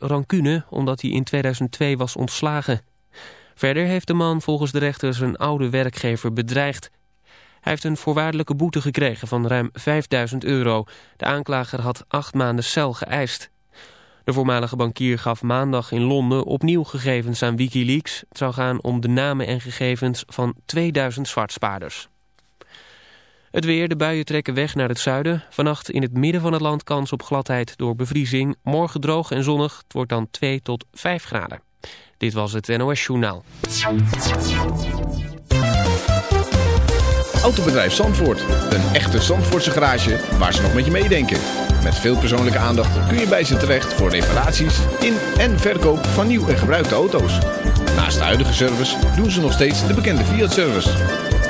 rancune omdat hij in 2002 was ontslagen. Verder heeft de man volgens de rechter zijn oude werkgever bedreigd. Hij heeft een voorwaardelijke boete gekregen van ruim 5000 euro. De aanklager had acht maanden cel geëist. De voormalige bankier gaf maandag in Londen opnieuw gegevens aan Wikileaks. Het zou gaan om de namen en gegevens van 2000 zwartspaarders. Het weer, de buien trekken weg naar het zuiden. Vannacht in het midden van het land kans op gladheid door bevriezing. Morgen droog en zonnig. Het wordt dan 2 tot 5 graden. Dit was het NOS Journaal. Autobedrijf Zandvoort. Een echte Zandvoortse garage waar ze nog met je meedenken. Met veel persoonlijke aandacht kun je bij ze terecht voor reparaties in en verkoop van nieuw en gebruikte auto's. Naast de huidige service doen ze nog steeds de bekende Fiat-service.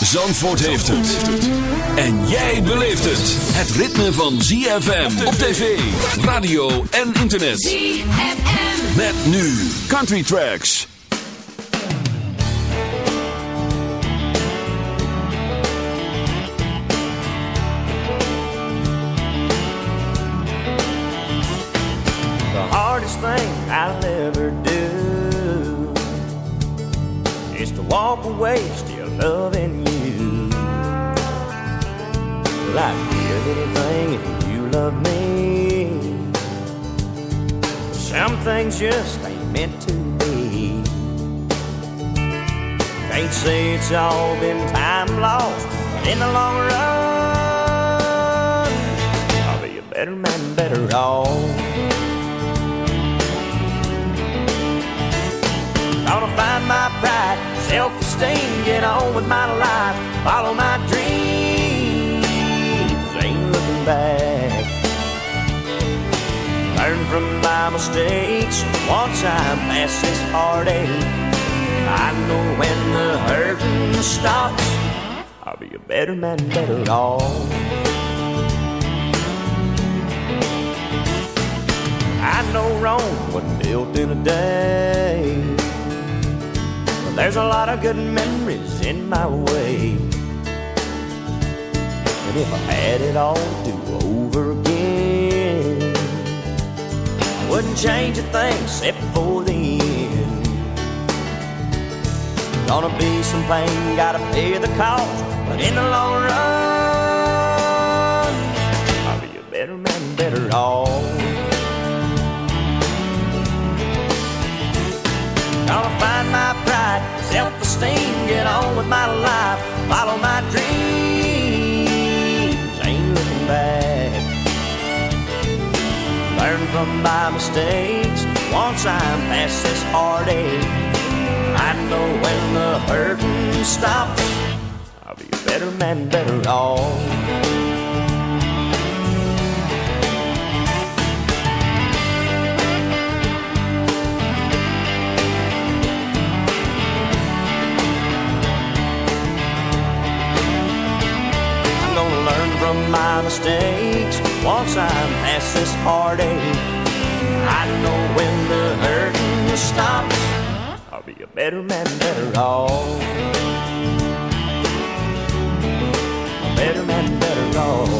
Zandvoort heeft het. En jij beleeft het. Het ritme van ZFM op tv, radio en internet. ZFM. Met nu Country Tracks. The hardest thing I'll ever do is to walk away loving you. Well, I'd give anything if you love me. Some things just ain't meant to be. Can't say it's all been time lost, but in the long run, I'll be a better man, better off. Gonna find my pride, self-esteem, get on with my life, follow my dreams, ain't looking back. Learn from my mistakes once I'm past this heartache. I know when the hurting stops, I'll be a better man, better off. I know Rome wasn't built in a day. There's a lot of good memories in my way. And if I had it all to do over again, I wouldn't change a thing except for the end. Gonna be some pain, gotta pay the cost, but in the long run, I'll be a better man, better off. Gonna find my pride, self-esteem, get on with my life, follow my dreams, ain't looking back. Learn from my mistakes once I'm past this heartache. I know when the hurting stops, I'll be a better man, better off. From my mistakes once I'm past this heartache. I know when the hurting stops, I'll be a better man, better off. A better man, better off.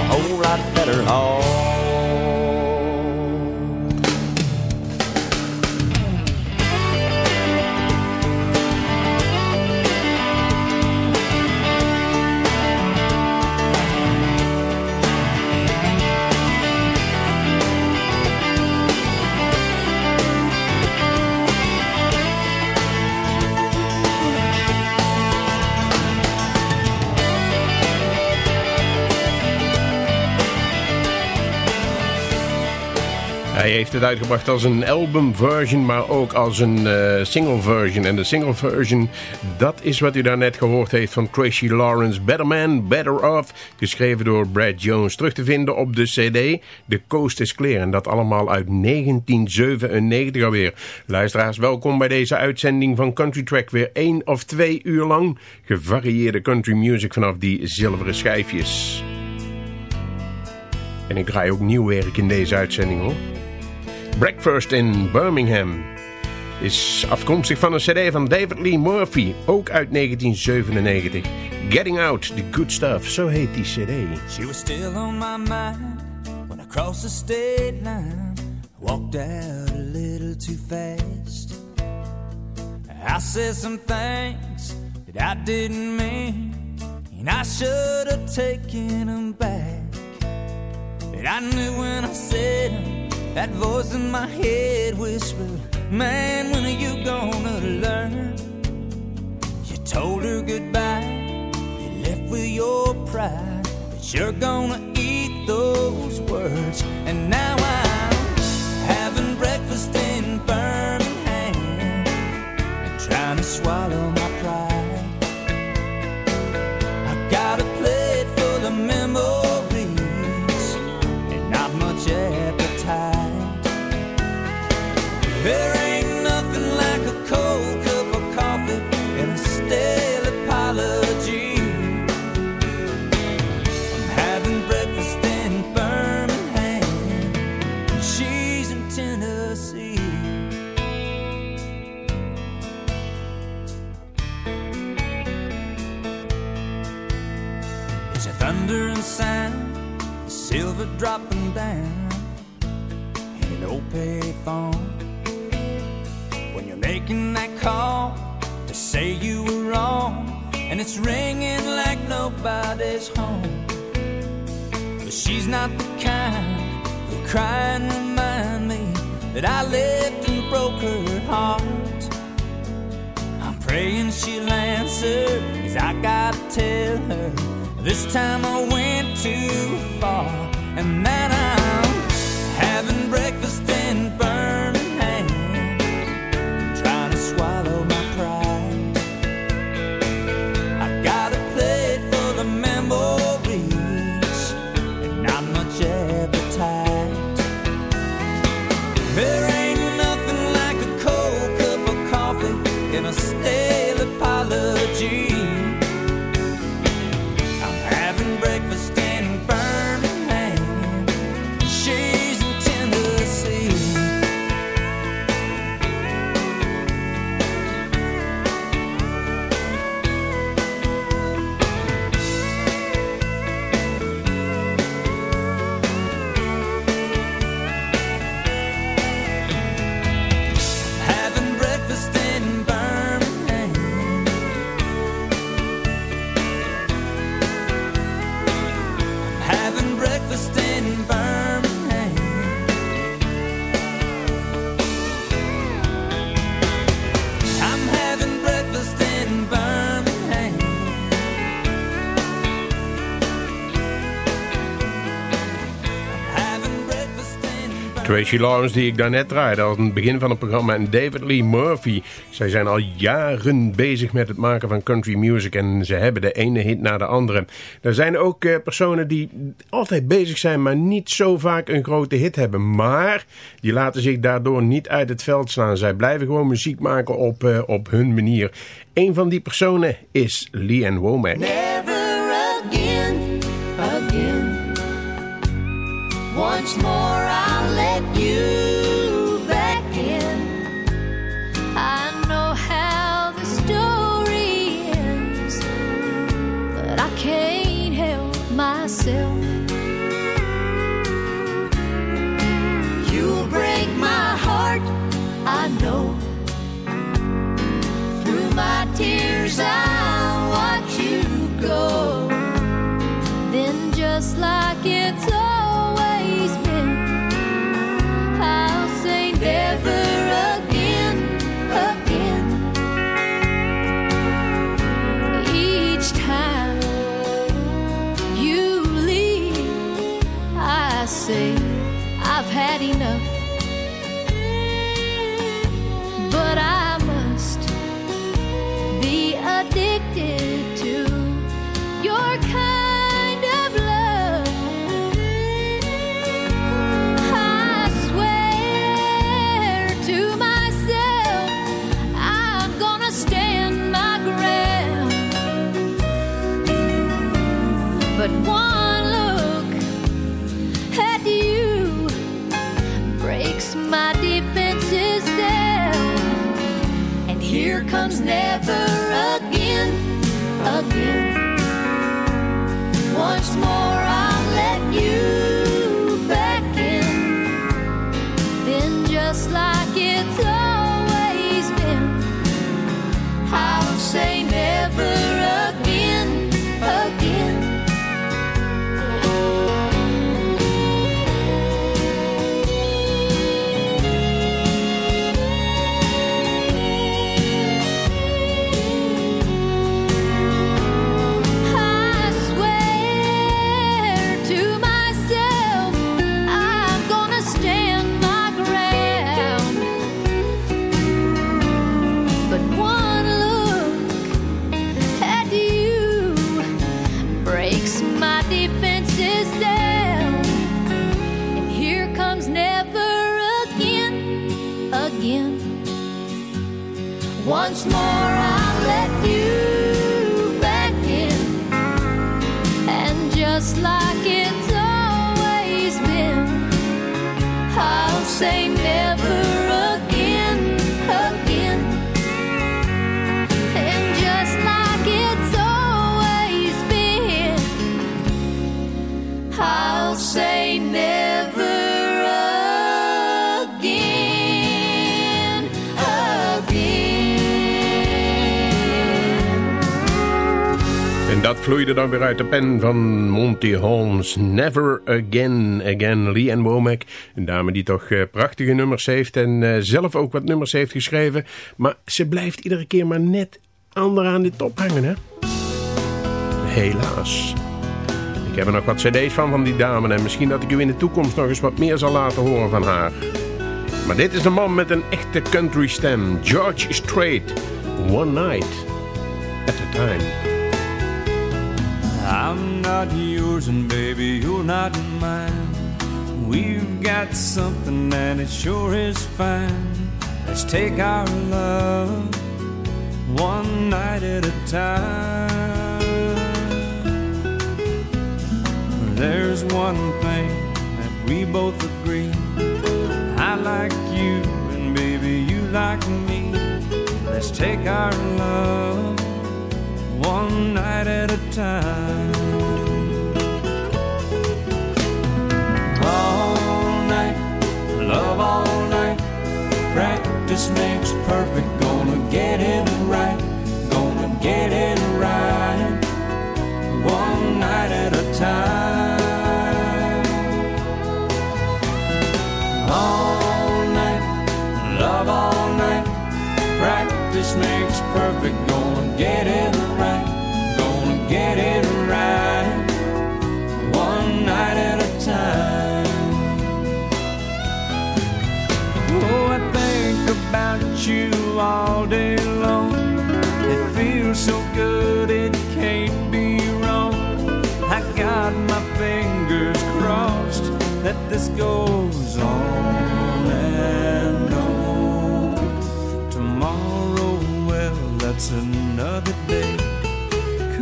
A whole lot better off. Hij heeft het uitgebracht als een album version, maar ook als een eh, single version. En de single version, dat is wat u daarnet gehoord heeft van Tracy Lawrence. Better Man, Better Off, geschreven door Brad Jones. Terug te vinden op de cd The Coast is Clear. En dat allemaal uit 1997 alweer. Luisteraars, welkom bij deze uitzending van Country Track. Weer één of twee uur lang gevarieerde country music vanaf die zilveren schijfjes. En ik draai ook nieuw werk in deze uitzending hoor. Breakfast in Birmingham is afkomstig van een cd van David Lee Murphy, ook uit 1997. Getting Out, The Good Stuff, zo heet die cd. She was still on my mind when I crossed the state line. Walked out a little too fast. I said some things that I didn't mean, and I should have taken them back. But I knew when I said them. That voice in my head whispered, Man, when are you gonna learn? You told her goodbye, you left with your pride, but you're gonna eat those words. And now I'm having breakfast in Birmingham trying to swallow my pride. I got silver dropping down in an old payphone when you're making that call to say you were wrong, and it's ringing like nobody's home. But she's not the kind who cry and remind me that I left and broke her heart. I'm praying she'll answer, cause I gotta tell her this time I went too far, and that I'm having breakfast Tracy Lawrence die ik daarnet draaide aan het begin van het programma en David Lee Murphy. Zij zijn al jaren bezig met het maken van country music en ze hebben de ene hit na de andere. Er zijn ook eh, personen die altijd bezig zijn maar niet zo vaak een grote hit hebben. Maar die laten zich daardoor niet uit het veld slaan. Zij blijven gewoon muziek maken op, eh, op hun manier. Een van die personen is Lee Ann Womack. Never tears, dan weer uit de pen van Monty Holmes. Never Again, Again. Lee Ann Womack, een dame die toch eh, prachtige nummers heeft en eh, zelf ook wat nummers heeft geschreven. Maar ze blijft iedere keer maar net onderaan de top hangen, hè? Helaas. Ik heb er nog wat cd's van van die dame en misschien dat ik u in de toekomst nog eens wat meer zal laten horen van haar. Maar dit is een man met een echte country stem. George Strait. One night at a time. I'm not yours and baby, you're not mine. We've got something and it sure is fine. Let's take our love one night at a time. There's one thing that we both agree. I like you and baby, you like me. Let's take our love one night at a time. All night, love all night. Practice makes perfect. Gonna get it right. Gonna get it right. One night at a time. All night, love all night. Practice makes perfect. Gonna get it right. This goes on and on. Tomorrow, well, that's another day.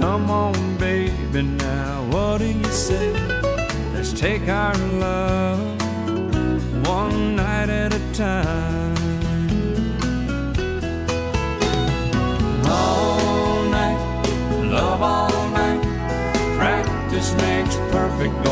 Come on, baby, now what do you say? Let's take our love one night at a time. All night, love all night. Practice makes perfect.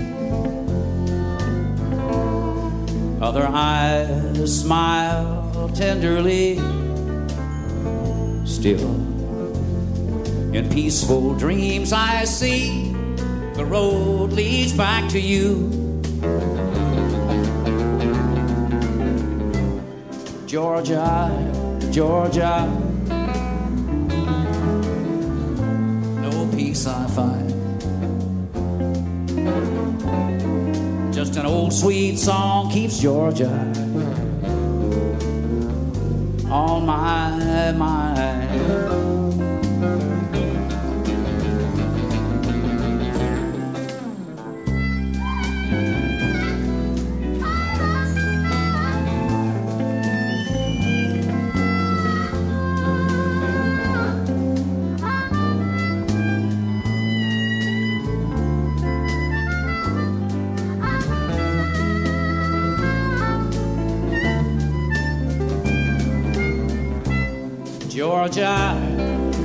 Other eyes smile tenderly. Still, in peaceful dreams, I see the road leads back to you. Georgia, Georgia, sweet song keeps Georgia on my mind.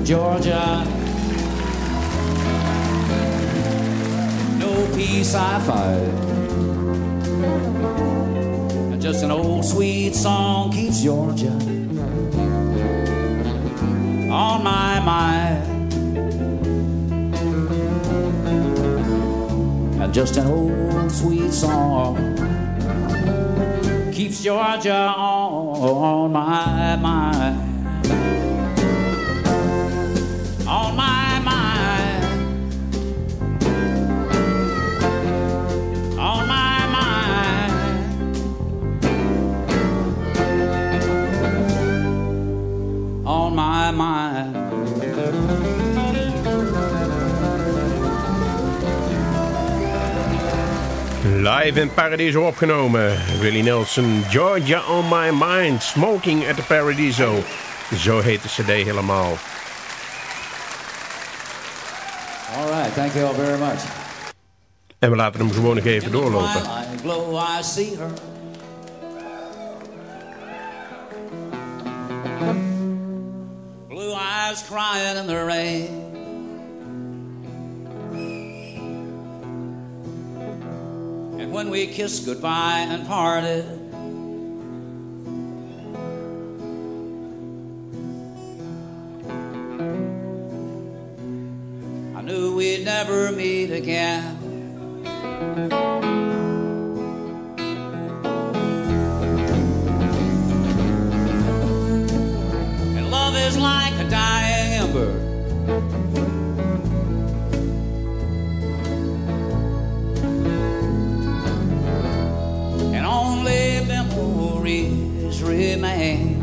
Georgia. No peace I find. And just an old sweet song keeps Georgia on my mind. And just an old sweet song keeps Georgia on my mind. Mind. Live in Paradiso opgenomen. Willie Nelson, Georgia on my mind. Smoking at the Paradiso. Zo heet de cd helemaal. All right, thank you all very much. En we laten hem gewoon nog even doorlopen. Twilight glow, I see her. Crying in the rain. And when we kissed goodbye and parted, I knew we'd never meet again. And love is like dying ember. And only memories remain.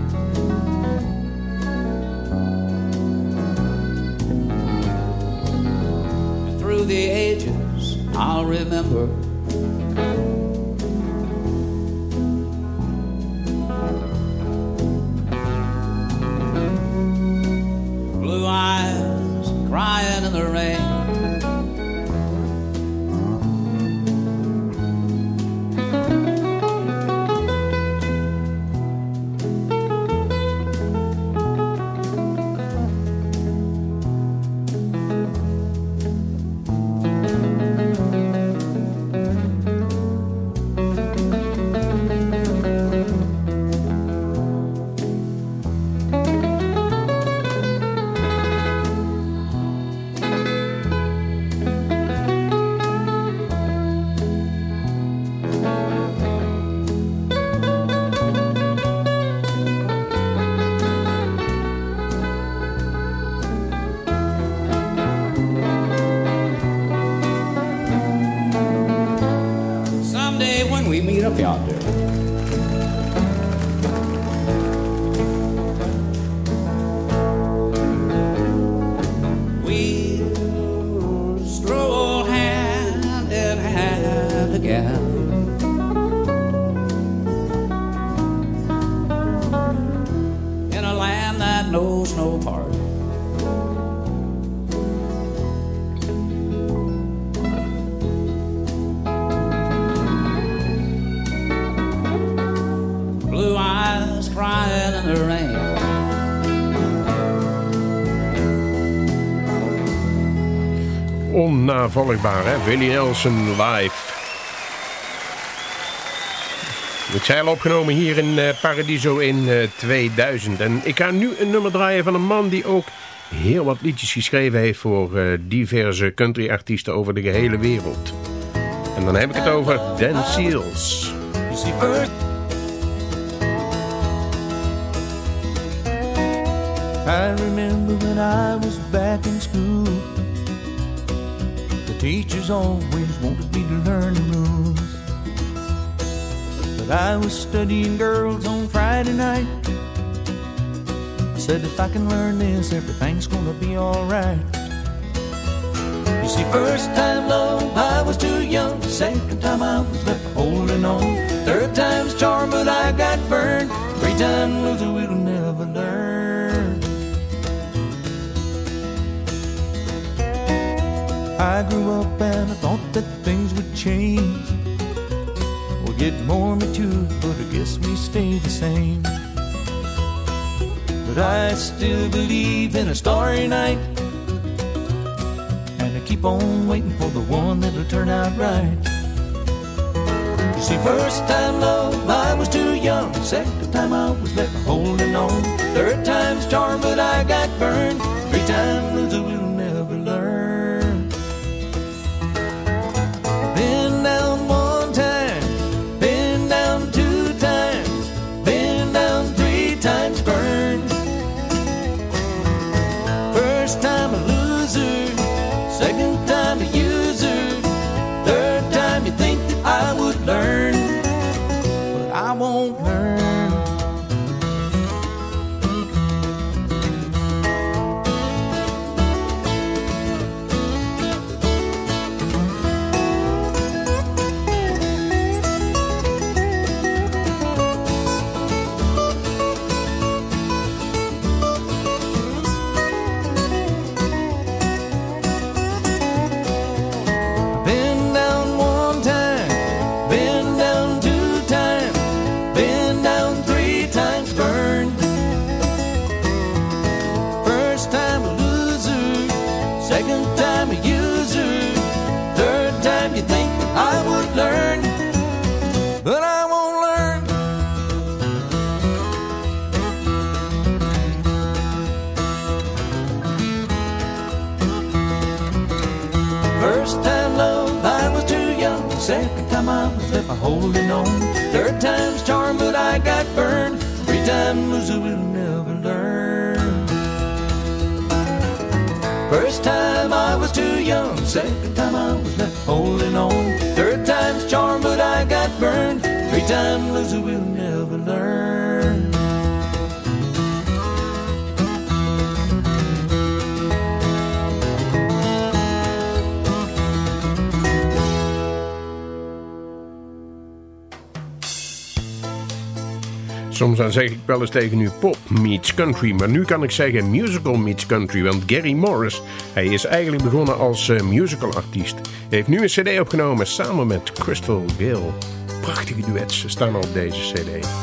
And through the ages, I'll remember. Onnavolgbaar, hè? Willie Nelson live. Het zijn opgenomen hier in eh, Paradiso in eh, 2000. En ik ga nu een nummer draaien van een man die ook heel wat liedjes geschreven heeft... voor eh, diverse country-artiesten over de gehele wereld. En dan heb ik het over Dan Seals. I remember when I was back in teachers always wanted me to learn the rules. But I was studying girls on Friday night. Said if I can learn this, everything's gonna be alright. You see, first time love, I was too young. Second time I was left holding on. Third time's charm, but I got burned. Three time loser, we'll I grew up and I thought that things would change. We'll get more mature, but I guess we stay the same. But I still believe in a starry night. And I keep on waiting for the one that'll turn out right. You see, first time love, I was too young. Second time I was left holding on. Third time's charm, but I got burned. Three time loser wel eens tegen u pop meets country. Maar nu kan ik zeggen musical meets country. Want Gary Morris, hij is eigenlijk begonnen als uh, musical artiest. Hij heeft nu een cd opgenomen samen met Crystal Gale. Prachtige duets staan op deze cd.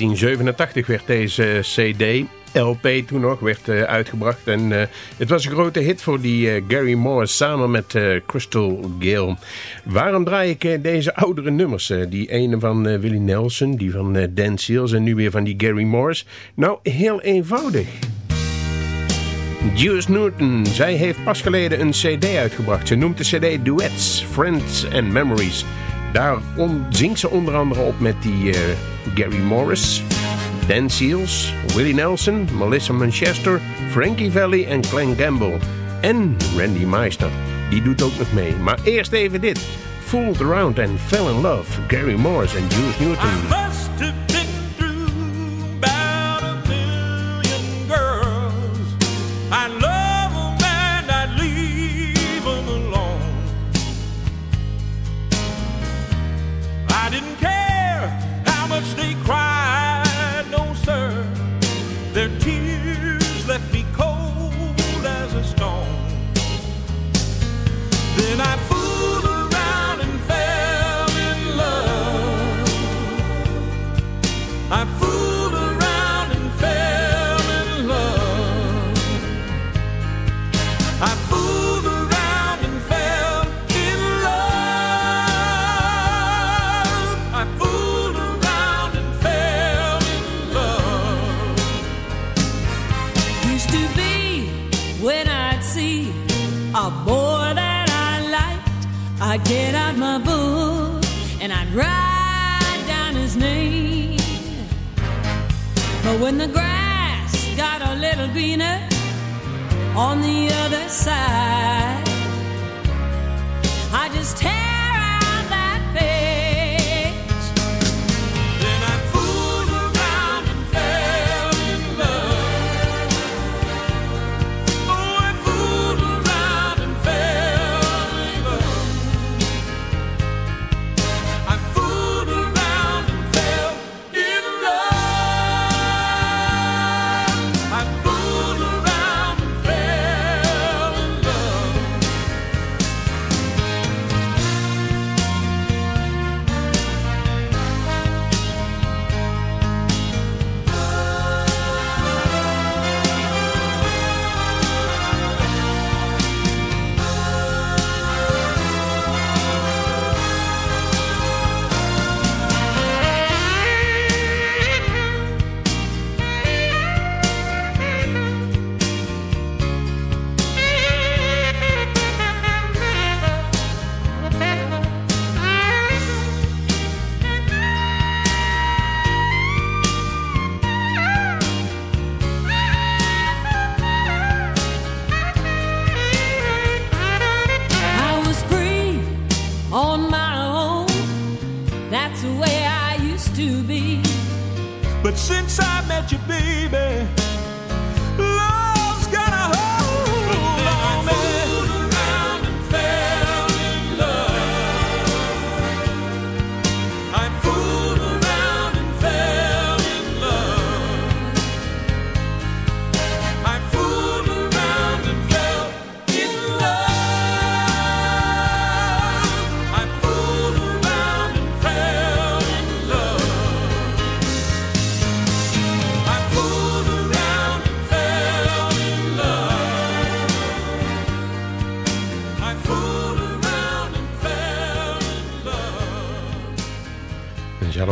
1987 werd deze eh, cd, LP toen nog, werd eh, uitgebracht. En eh, het was een grote hit voor die Gary Morris samen met Crystal Gale. Waarom draai ik deze oudere nummers? die ene van Willie Nelson, die van Dan Seals en nu weer van die Gary Moore's. Nou, heel eenvoudig. Juice Newton, zij heeft pas geleden een cd uitgebracht. Ze noemt de cd Duets, Friends and Memories... Daarom zingt ze onder andere op met die eh, Gary Morris, Dan Seals, Willie Nelson, Melissa Manchester, Frankie Valli en Glenn Gamble. En Randy Meister, die doet ook nog mee. Maar eerst even dit. Fooled Around and Fell in Love, Gary Morris en Jules Newton.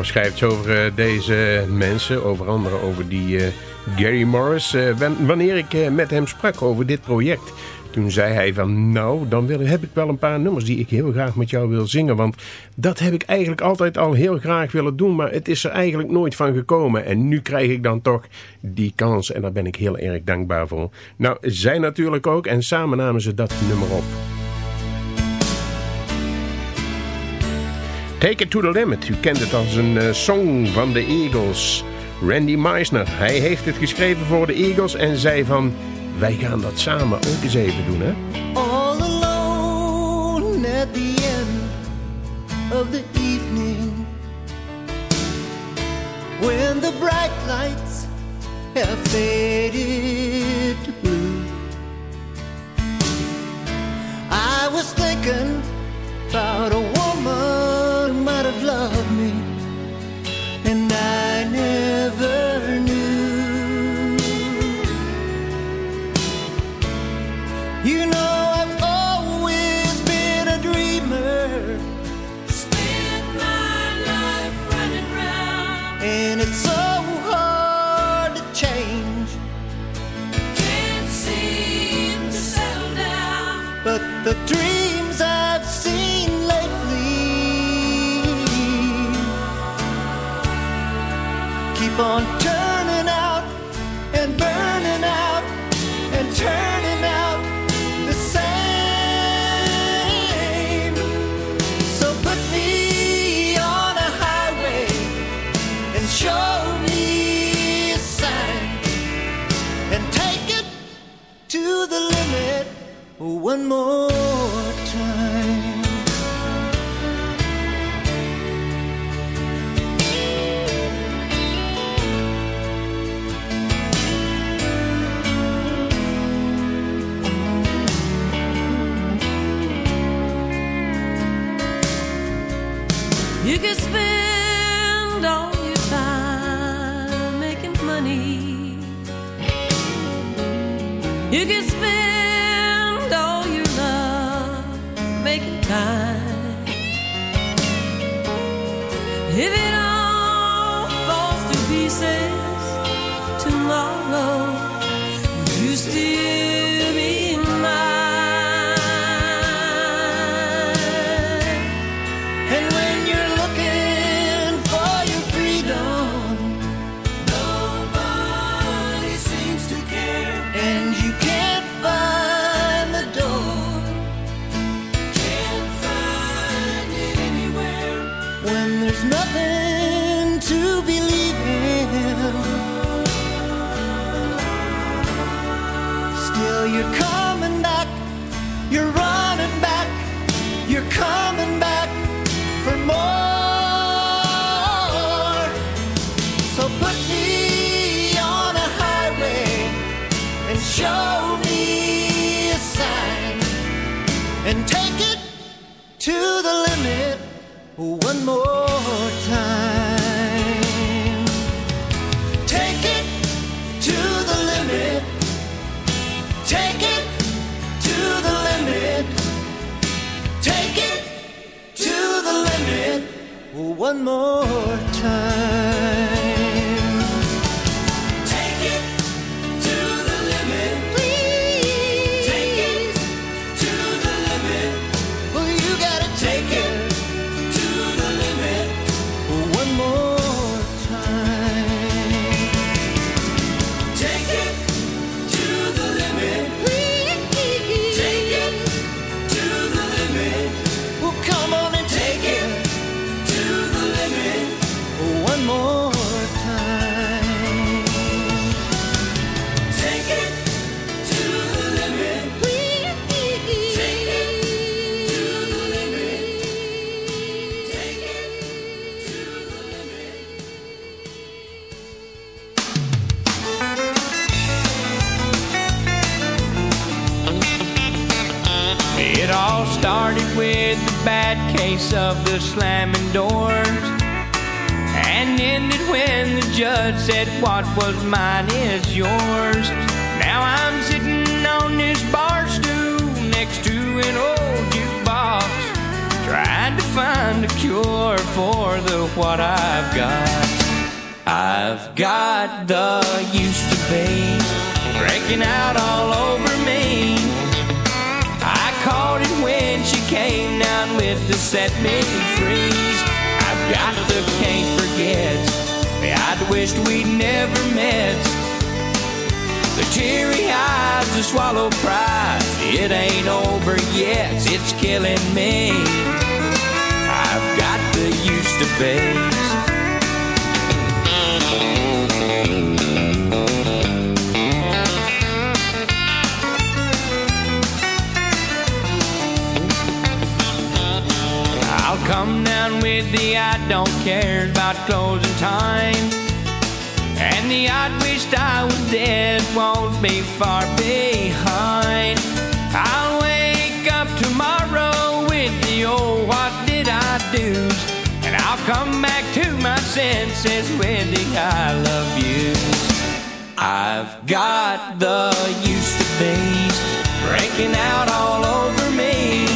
Schrijft over eh, deze mensen, over andere over die eh, Gary Morris. Eh, wan- wanneer ik met hem sprak over dit project, toen zei hij van... nou, dan wil, heb ik wel een paar nummers die ik heel graag met jou wil zingen. Want dat heb ik eigenlijk altijd al heel graag willen doen, maar het is er eigenlijk nooit van gekomen. En nu krijg ik dan toch die kans en daar ben ik heel erg dankbaar voor. Nou, zij natuurlijk ook en samen namen ze dat nummer op. Take It To The Limit. U kent het als een eh, song van de Eagles. Randy Meisner, hij heeft het geschreven voor de Eagles en zei van... wij gaan dat samen ook eens even doen, hè? all alone at the end of the evening when the bright lights have faded to blue. I was thinking about a woman loved me, and I one more time. You can spend all your time making money. You can spend time. If it all falls to pieces tomorrow, you still more swallow pride. It ain't over yet. It's killing me. I've got the used to be. I'll come down with the I don't care about closing time. And the I wished I was dead won't be far behind. I'll wake up tomorrow with the old what did I do? And I'll come back to my senses with the I love yous. I've got the used to be's breaking out all over me.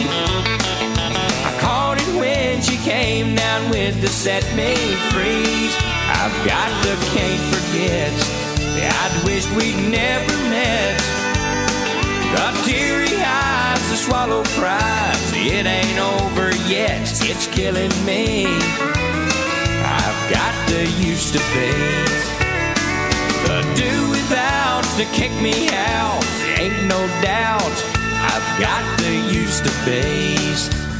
I caught it when she came down with the set me free. I've got the can't forget. I'd wished we'd never met. The teary eyes, the swallow pride. It ain't over yet. It's killing me. I've got the used to be. The do without to kick me out. Ain't no doubt. I've got the used to be's.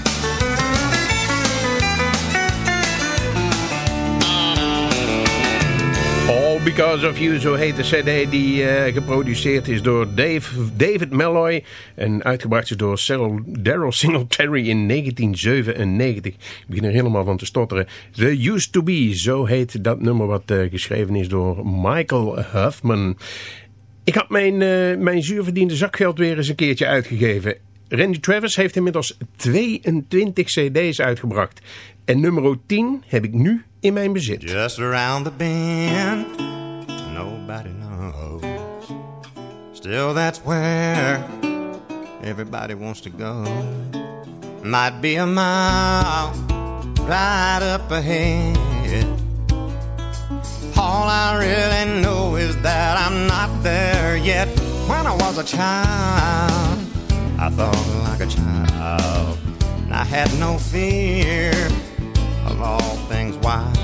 Because of You, zo heet de cd die eh, geproduceerd is door Dave, David Malloy en uitgebracht is door Daryl Singletary in 1997. Ik begin er helemaal van te stotteren. The Used To Be, zo heet dat nummer wat eh, geschreven is door Michael Huffman. Ik had mijn, eh, mijn zuurverdiende zakgeld weer eens een keertje uitgegeven. Randy Travis heeft inmiddels 22 cd's uitgebracht. En nummer 10 heb ik nu in mijn bezit. Just around the bend, nobody knows. Still, that's where everybody wants to go. Might be a mile right up ahead. All I really know is that I'm not there yet. When I was a child, I thought like a child. I had no fear of all things wild.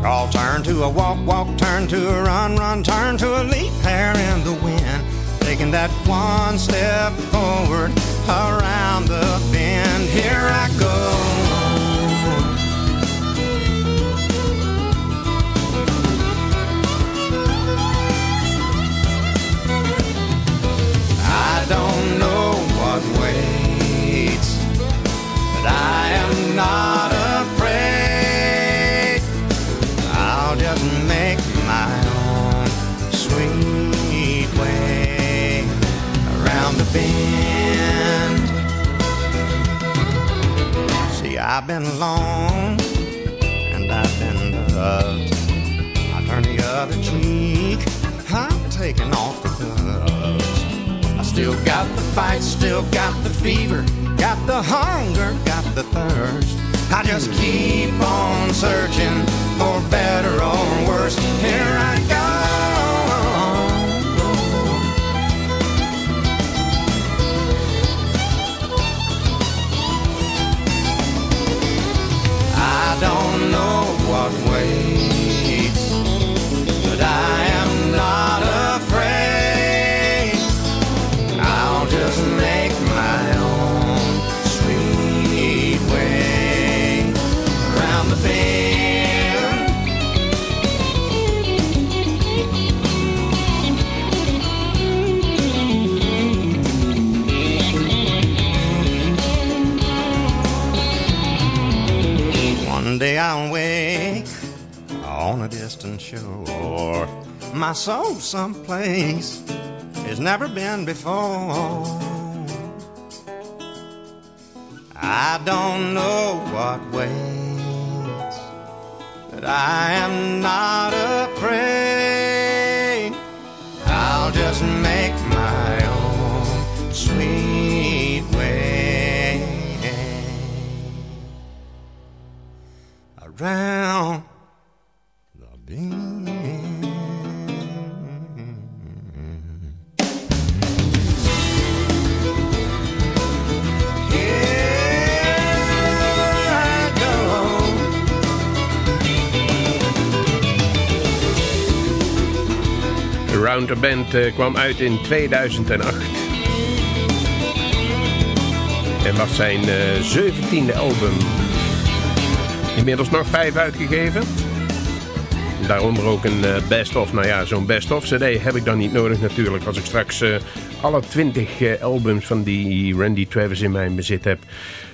Crawl, turn to a walk, walk, turn to a run, run, turn to a leap, hair in the wind. Taking that one step forward around the bend. Here I go. I've been alone and I've been loved. I turn the other cheek. I'm taking off the gloves. I still got the fight, still got the fever, got the hunger, got the thirst. I just keep on searching for better or worse. Here I I don't know what waits, One day I'll wake on a distant shore. My soul someplace it's never been before. I don't know what waits, but I am not afraid. I'll just around the bend. Around the Band eh, kwam uit in 2008. En was zijn eh, zeventiende album. Inmiddels nog vijf uitgegeven. Daaronder ook een eh, best-of. Nou ja, zo'n best-of cd heb ik dan niet nodig natuurlijk. Als ik straks eh, alle twintig eh, albums van die Randy Travis in mijn bezit heb.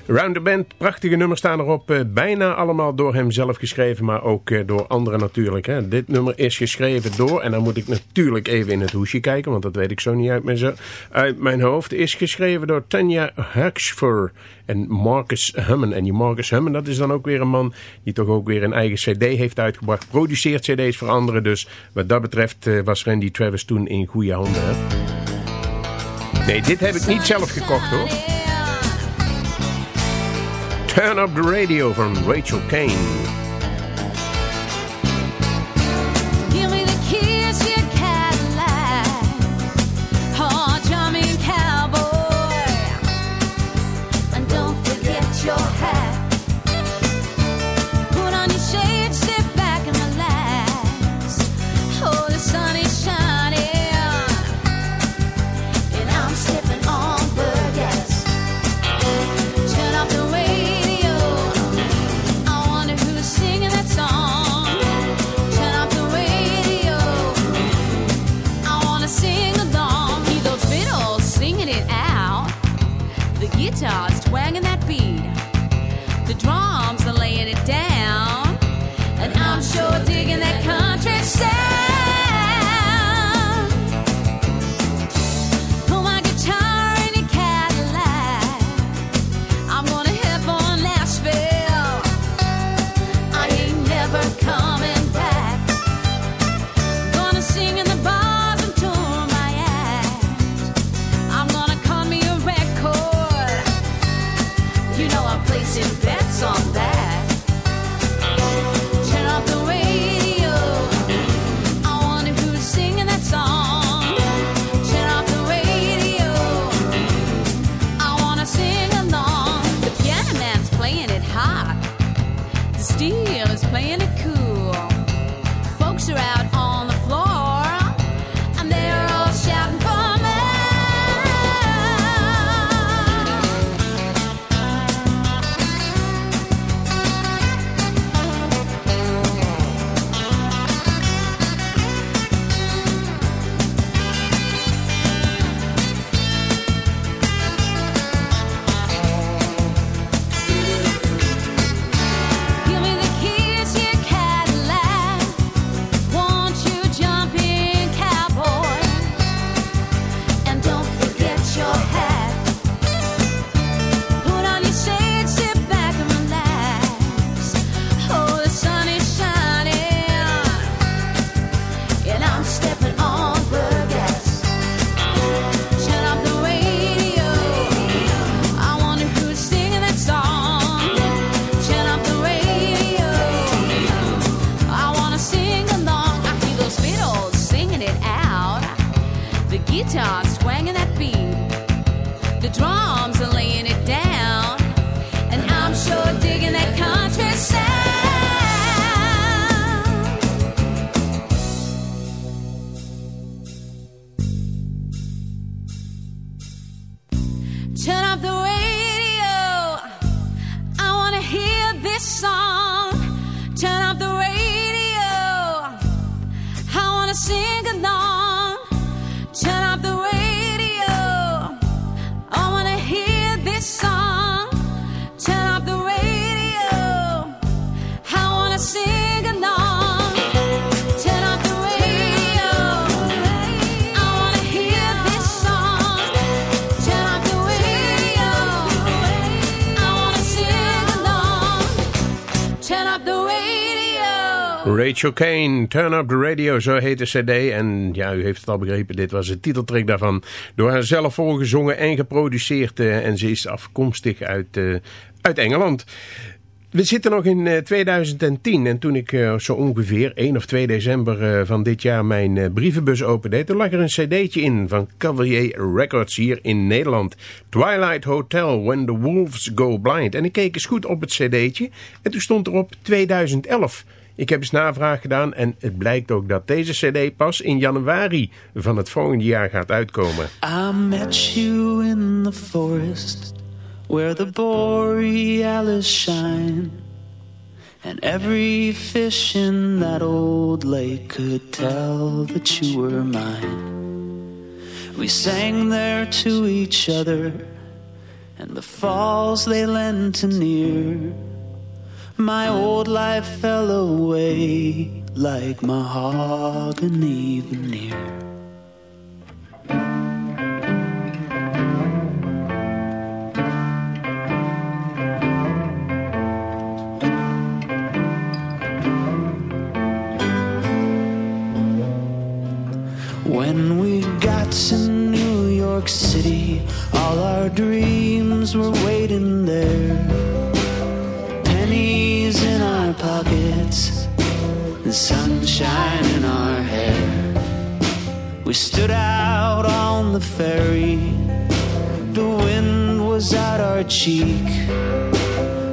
Round the prachtige nummers staan erop. eh, bijna allemaal door hem zelf geschreven, maar ook eh, door anderen natuurlijk. Hè. Dit nummer is geschreven door, en dan moet ik natuurlijk even in het hoesje kijken, want dat weet ik zo niet uit mijn, uit mijn hoofd. Is geschreven door Tanya Huxford en Marcus Hummen. En die Marcus Hummen, dat is dan ook weer een man die toch ook weer een eigen cd heeft uitgebracht. Produceert cd's voor anderen, dus wat dat betreft eh, was Randy Travis toen in goede handen. Nee, dit heb ik niet zelf gekocht hoor. Turn Up The Radio van Rachel Kane. Rachel Turn Up The Radio, zo heet de cd. En ja, u heeft het al begrepen, dit was de titeltrack daarvan. Door haar zelf voorgezongen en geproduceerd. eh, en ze is afkomstig uit, eh, uit Engeland. We zitten nog in eh, 2010 en toen ik eh, zo ongeveer 1 of 2 december eh, van dit jaar mijn eh, brievenbus opendeed, toen lag er een cd'tje in van Cavalier Records hier in Nederland. Twilight Hotel, When the Wolves Go Blind. En ik keek eens goed op het cd'tje en toen stond erop 2011. Ik heb eens navraag gedaan en het blijkt ook dat deze cd pas in januari van het volgende jaar gaat uitkomen. I met you in the forest where the borealis shine, and every fish in that old lake could tell that you were mine. We sang there to each other, and the falls they lent an ear. My old life fell away like mahogany veneer. When we got to New York City, all our dreams were waiting there. Sunshine in our hair. We stood out on the ferry, the wind was at our cheek.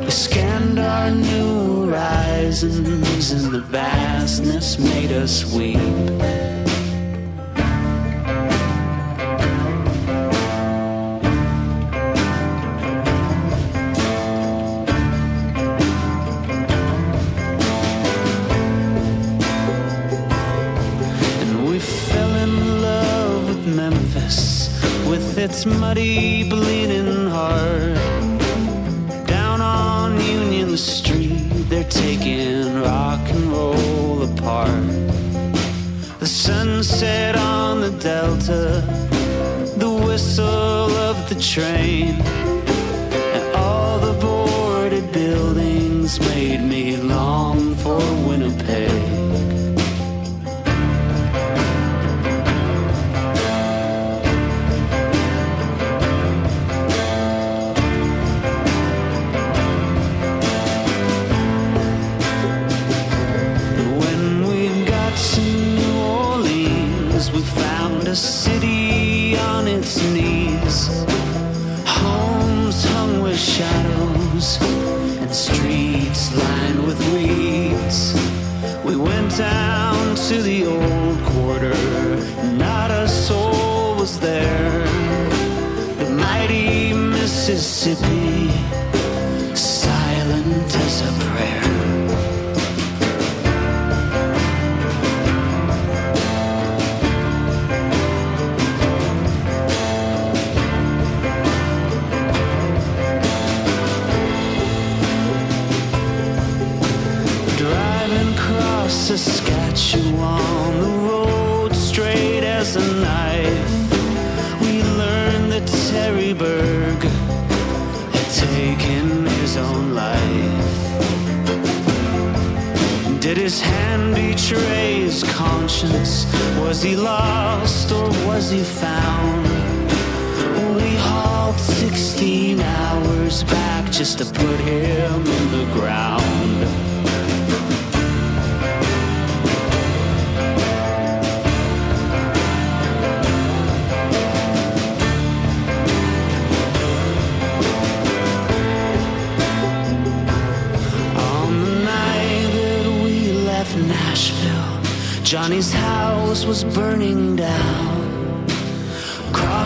We scanned our new horizons, and the vastness made us weep. Its muddy, bleeding heart. Down on Union Street, they're taking rock and roll apart. The sunset on the Delta, the whistle of the train, and all the boarded buildings made me long for Winnipeg.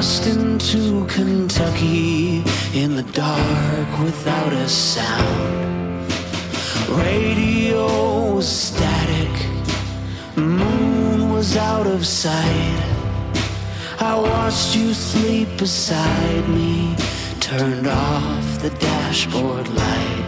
Crossed into Kentucky in the dark without a sound. Radio was static, moon was out of sight. I watched you sleep beside me, turned off the dashboard light.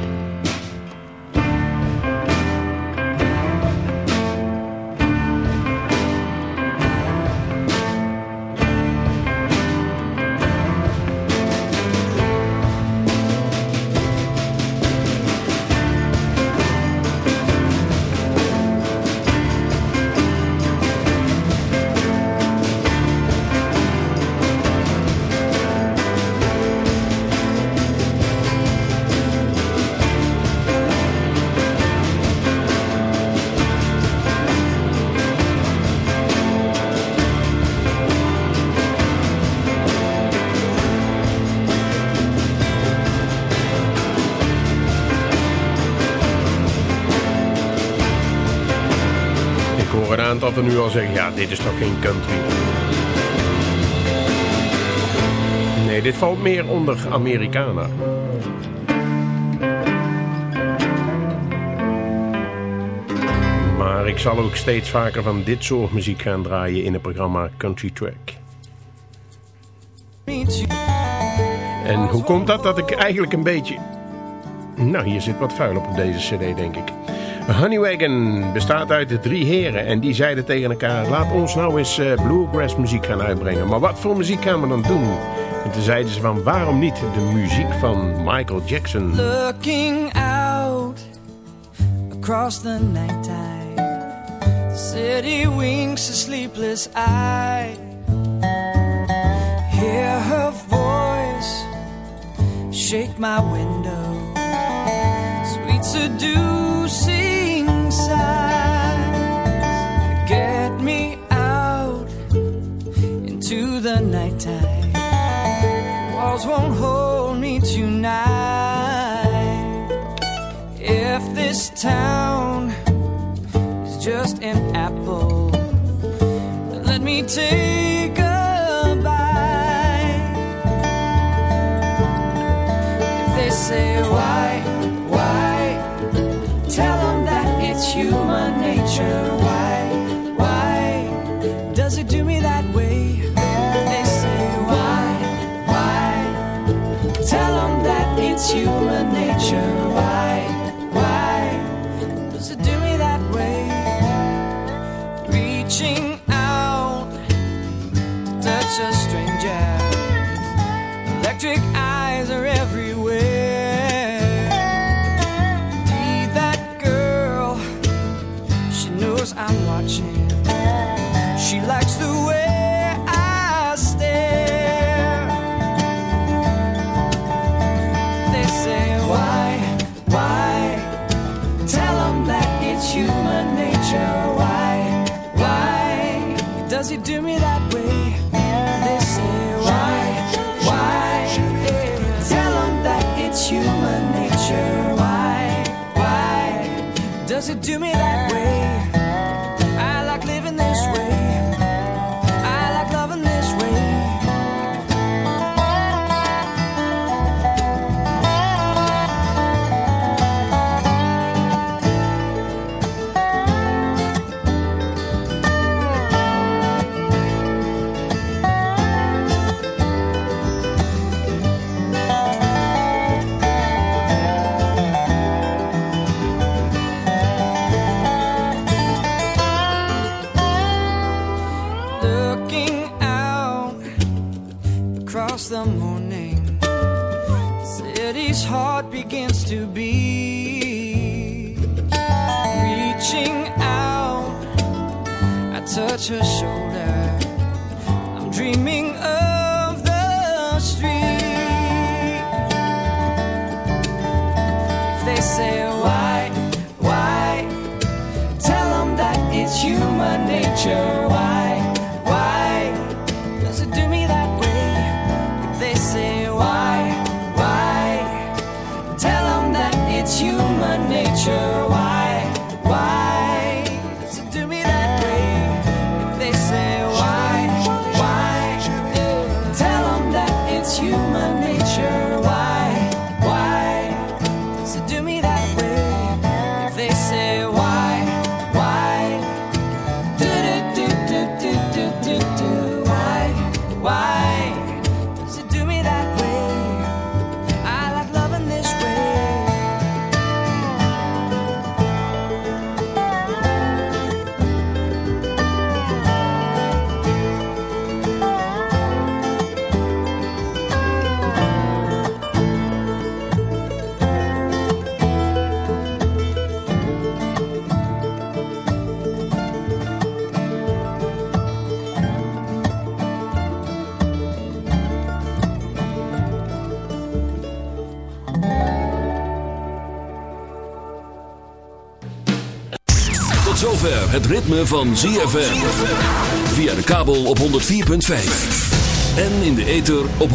Aantal van u al zeggen, ja, dit is toch geen country. Nee, dit valt meer onder Americana. Maar ik zal ook steeds vaker van dit soort muziek gaan draaien in het programma Country Track. En hoe komt dat? Dat ik eigenlijk een beetje... Nou, hier zit wat vuil op deze cd, denk ik. Honeywagon bestaat uit de drie heren en die zeiden tegen elkaar... laat ons nou eens eh, bluegrass muziek gaan uitbrengen. Maar wat voor muziek gaan we dan doen? En toen zeiden ze van waarom niet de muziek van Michael Jackson? Out across the city winks a sleepless eye. Hear her voice shake my window, sweet get me out into the nighttime. Walls won't hold me tonight. If this town is just an apple, let me take human nature. Why, why does it do me that way? They say why, why, tell them that it's human nature. Do me that zover het ritme van ZFM. Via de kabel op 104.5. En in de ether op 106.9.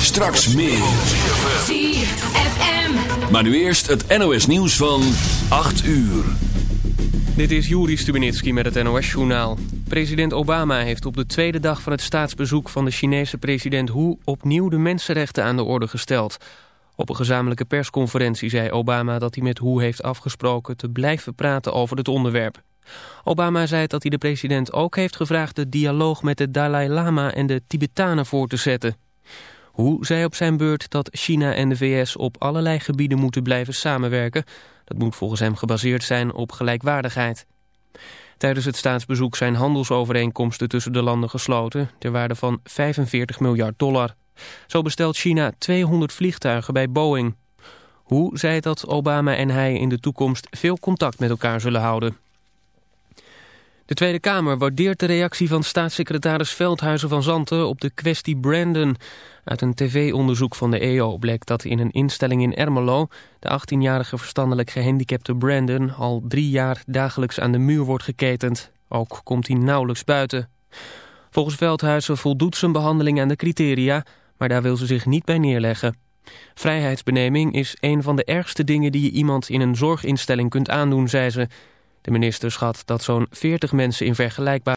Straks meer. ZFM. Maar nu eerst het NOS nieuws van 8 uur. Dit is Juri Stubenitski met het NOS-journaal. President Obama heeft op de tweede dag van het staatsbezoek van de Chinese president Hu opnieuw de mensenrechten aan de orde gesteld. Op een gezamenlijke persconferentie zei Obama dat hij met Hu heeft afgesproken te blijven praten over het onderwerp. Obama zei dat hij de president ook heeft gevraagd de dialoog met de Dalai Lama en de Tibetanen voor te zetten. Hu zei op zijn beurt dat China en de VS op allerlei gebieden moeten blijven samenwerken. Dat moet volgens hem gebaseerd zijn op gelijkwaardigheid. Tijdens het staatsbezoek zijn handelsovereenkomsten tussen de landen gesloten... ter waarde van 45 miljard dollar. Zo bestelt China 200 vliegtuigen bij Boeing. Hoe zei dat Obama en hij in de toekomst veel contact met elkaar zullen houden. De Tweede Kamer waardeert de reactie van staatssecretaris Veldhuizen van Zanten op de kwestie Brandon. Uit een tv-onderzoek van de EO bleek dat in een instelling in Ermelo... de 18-jarige verstandelijk gehandicapte Brandon al drie jaar dagelijks aan de muur wordt geketend. Ook komt hij nauwelijks buiten. Volgens Veldhuizen voldoet zijn behandeling aan de criteria... maar daar wil ze zich niet bij neerleggen. Vrijheidsbeneming is een van de ergste dingen die je iemand in een zorginstelling kunt aandoen, zei ze... De minister schat dat zo'n 40 mensen in vergelijkbare